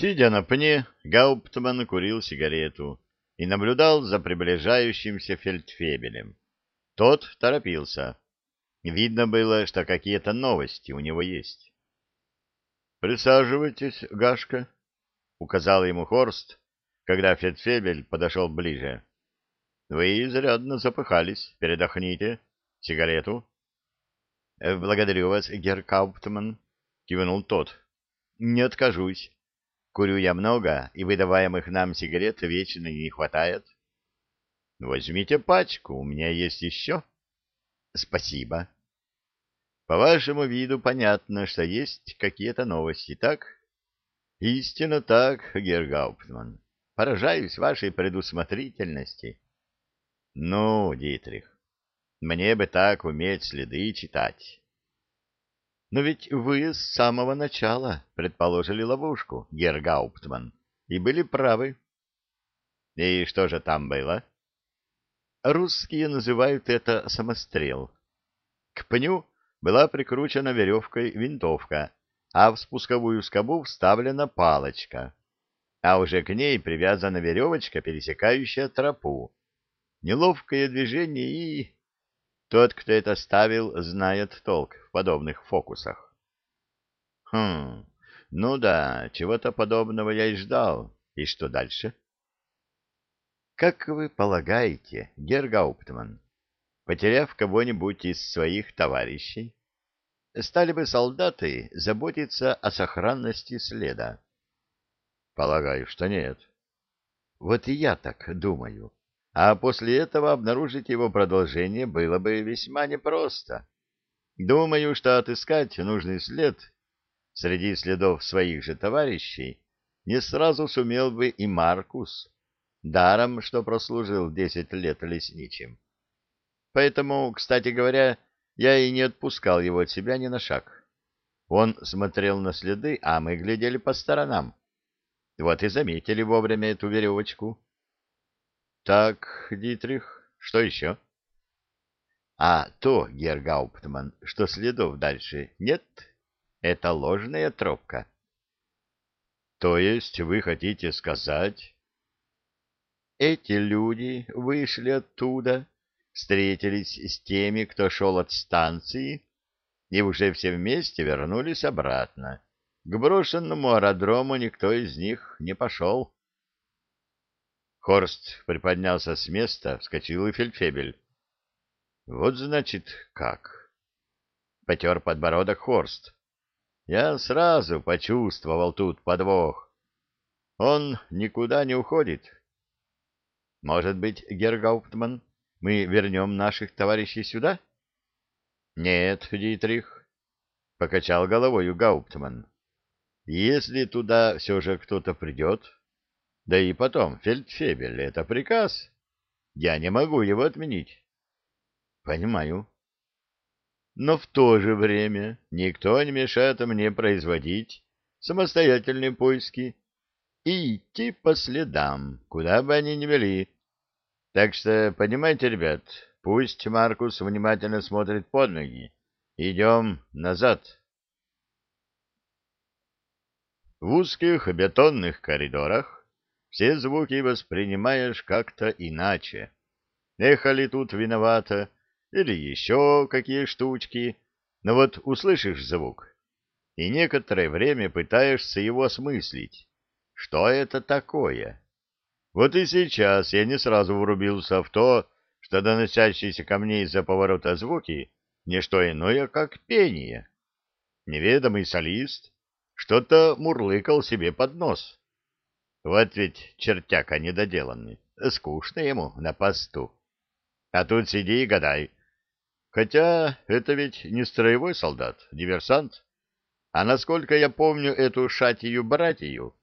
Сидя на пне, Гауптман курил сигарету и наблюдал за приближающимся фельдфебелем. Тот торопился. Видно было, что какие-то новости у него есть. «Присаживайтесь, Гашка», — указал ему Хорст, когда фельдфебель подошел ближе. «Вы изрядно запыхались. Передохните. Сигарету». «Благодарю вас, герр Кауптман», — кивнул тот. «Не откажусь. Курю я много, и выдаваемых нам сигарет вечно не хватает. — Возьмите пачку, у меня есть еще. — Спасибо. — По вашему виду понятно, что есть какие-то новости, так? — Истинно так, Гергауптман. Поражаюсь вашей предусмотрительности. — Ну, Дитрих, мне бы так уметь следы читать. Но ведь вы с самого начала предположили ловушку, Гергауптман, и были правы. И что же там было? Русские называют это самострел. К пню была прикручена веревкой винтовка, а в спусковую скобу вставлена палочка, а уже к ней привязана веревочка, пересекающая тропу. Неловкое движение и тот, кто это ставил, знает толк в подобных фокусах. Хм, ну да, чего-то подобного я и ждал. И что дальше? Как вы полагаете, Гергауптман, потеряв кого-нибудь из своих товарищей, стали бы солдаты заботиться о сохранности следа? Полагаю, что нет. Вот и я так думаю а после этого обнаружить его продолжение было бы весьма непросто. Думаю, что отыскать нужный след среди следов своих же товарищей не сразу сумел бы и Маркус, даром, что прослужил десять лет лесничим. Поэтому, кстати говоря, я и не отпускал его от себя ни на шаг. Он смотрел на следы, а мы глядели по сторонам. Вот и заметили вовремя эту веревочку. Так, Дитрих, что еще? А то, Гергауптман, что следов дальше нет, это ложная тропка. То есть вы хотите сказать... Эти люди вышли оттуда, встретились с теми, кто шел от станции, и уже все вместе вернулись обратно. К брошенному аэродрому никто из них не пошел. Хорст приподнялся с места, вскочил и фельдфебель. Вот значит как. Потер подбородок Хорст. Я сразу почувствовал тут подвох. Он никуда не уходит. Может быть, Гергауптман, мы вернем наших товарищей сюда? Нет, Дитрих, покачал головой Гауптман. Если туда все же кто-то придет, да и потом, фельдфебель — это приказ. Я не могу его отменить. Понимаю. Но в то же время никто не мешает мне производить самостоятельные поиски и идти по следам, куда бы они ни вели. Так что, понимаете, ребят, пусть Маркус внимательно смотрит под ноги. Идем назад. В узких бетонных коридорах все звуки воспринимаешь как-то иначе. Эхо ли тут виновато, или еще какие штучки, но вот услышишь звук, и некоторое время пытаешься его осмыслить. Что это такое? Вот и сейчас я не сразу врубился в то, что доносящиеся ко мне из-за поворота звуки — не что иное, как пение. Неведомый солист что-то мурлыкал себе под нос. Вот ведь чертяка недоделанный. Скучно ему на посту. А тут сиди и гадай. Хотя это ведь не строевой солдат, диверсант. А насколько я помню эту шатию-братью,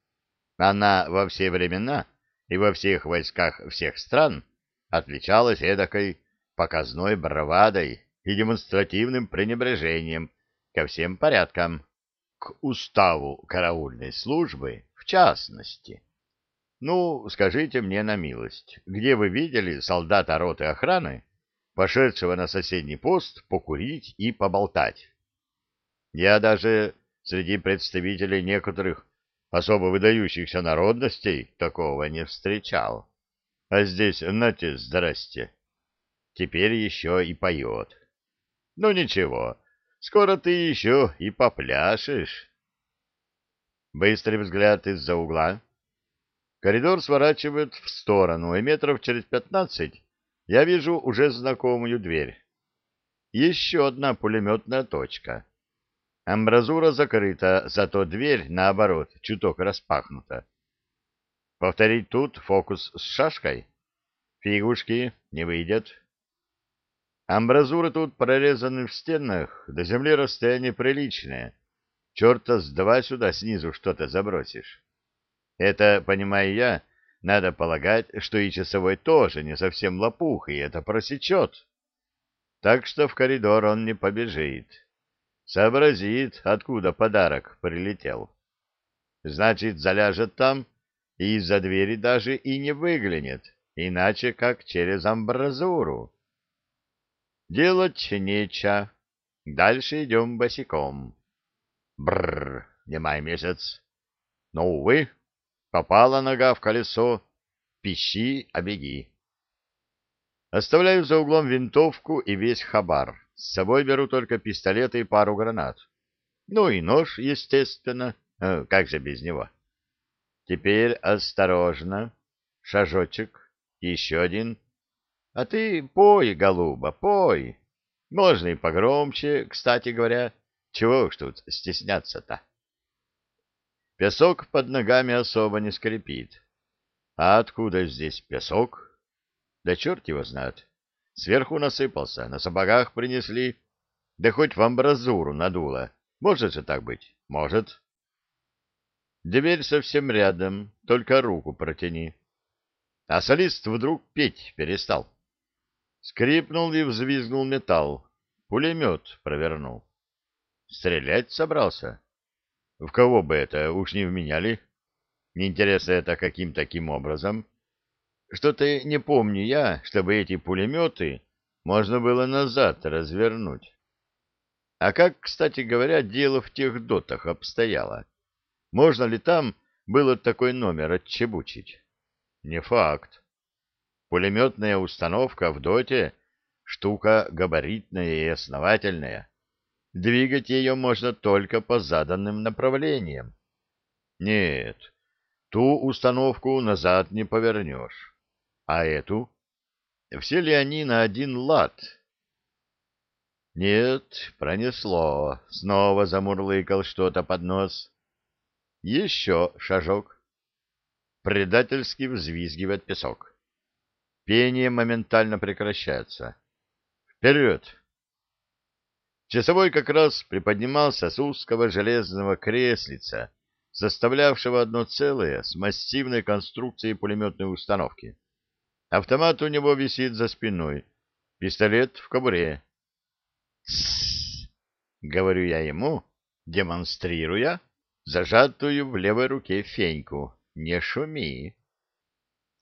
она во все времена и во всех войсках всех стран отличалась эдакой показной бравадой и демонстративным пренебрежением ко всем порядкам, к уставу караульной службы в частности. Ну, скажите мне на милость, где вы видели солдата роты охраны, пошедшего на соседний пост покурить и поболтать? Я даже среди представителей некоторых особо выдающихся народностей такого не встречал. А здесь, нате, здрасте. Теперь еще и поет. Ну ничего, скоро ты еще и попляшешь. Быстрый взгляд из-за угла. Коридор сворачивает в сторону, и метров через пятнадцать я вижу уже знакомую дверь. Еще одна пулеметная точка. Амбразура закрыта, зато дверь, наоборот, чуток распахнута. Повторить тут фокус с шашкой? Фигушки не выйдет. Амбразуры тут прорезаны в стенах, до земли расстояние приличное. Черта с два сюда снизу что-то забросишь. Это, понимаю я, надо полагать, что и часовой тоже не совсем лопух, и это просечет. Так что в коридор он не побежит. Сообразит, откуда подарок прилетел. Значит, заляжет там и из-за двери даже и не выглянет, иначе как через амбразуру. Делать нечего. Дальше идем босиком. Бррр, не май месяц. Но, увы, попала нога в колесо. Пищи, а беги. Оставляю за углом винтовку и весь хабар. С собой беру только пистолеты и пару гранат. Ну и нож, естественно. А, как же без него? Теперь осторожно. Шажочек. Еще один. А ты пой, голуба, пой. Можно и погромче, кстати говоря. Чего уж тут стесняться-то? Песок под ногами особо не скрипит. А откуда здесь песок? Да черт его знает. Сверху насыпался, на сапогах принесли. Да хоть в амбразуру надуло. Может же так быть? Может. Дверь совсем рядом, только руку протяни. А солист вдруг петь перестал. Скрипнул и взвизгнул металл. Пулемет провернул. Стрелять собрался? В кого бы это, уж не вменяли? Не интересно это каким таким образом? Что-то не помню я, чтобы эти пулеметы можно было назад развернуть. А как, кстати говоря, дело в тех дотах обстояло? Можно ли там было такой номер отчебучить? Не факт. Пулеметная установка в доте — штука габаритная и основательная. Двигать ее можно только по заданным направлениям. Нет, ту установку назад не повернешь. А эту? Все ли они на один лад? Нет, пронесло. Снова замурлыкал что-то под нос. Еще шажок. Предательски взвизгивает песок. Пение моментально прекращается. Вперед! Часовой как раз приподнимался с узкого железного креслица, составлявшего одно целое с массивной конструкцией пулеметной установки. Автомат у него висит за спиной, пистолет в кобуре. «Тссс!» — говорю я ему, демонстрируя зажатую в левой руке феньку. «Не шуми!»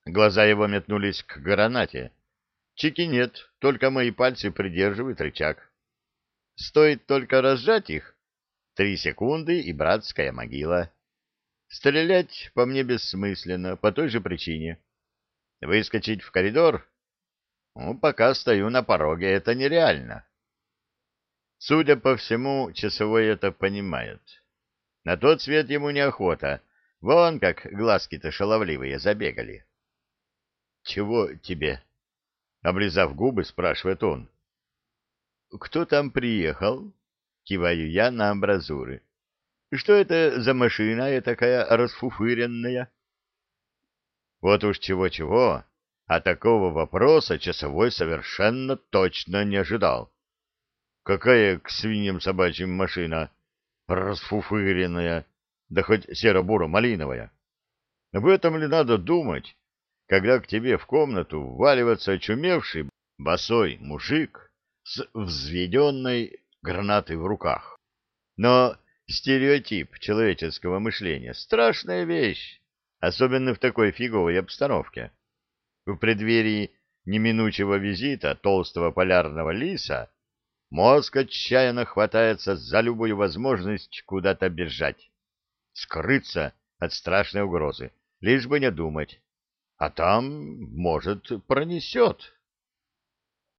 Глаза его метнулись к гранате. Чеки нет, только мои пальцы придерживают рычаг. Стоит только разжать их. Три секунды и братская могила. Стрелять по мне бессмысленно, по той же причине. Выскочить в коридор? Ну, пока стою на пороге, это нереально. Судя по всему, часовой это понимает. На тот свет ему неохота. Вон как глазки-то шаловливые забегали. «Чего тебе?» Облизав губы, спрашивает он. «Кто там приехал?» Киваю я на амбразуры. «Что это за машина такая расфуфыренная?» Вот уж чего-чего, а такого вопроса часовой совершенно точно не ожидал. Какая к свиньям собачьим машина? Расфуфыренная, да хоть серо-буро-малиновая. Об этом ли надо думать, когда к тебе в комнату вваливается очумевший босой мужик с взведенной гранатой в руках. Но стереотип человеческого мышления — страшная вещь, особенно в такой фиговой обстановке. В преддверии неминучего визита толстого полярного лиса мозг отчаянно хватается за любую возможность куда-то бежать, скрыться от страшной угрозы, лишь бы не думать. А там, может, пронесет.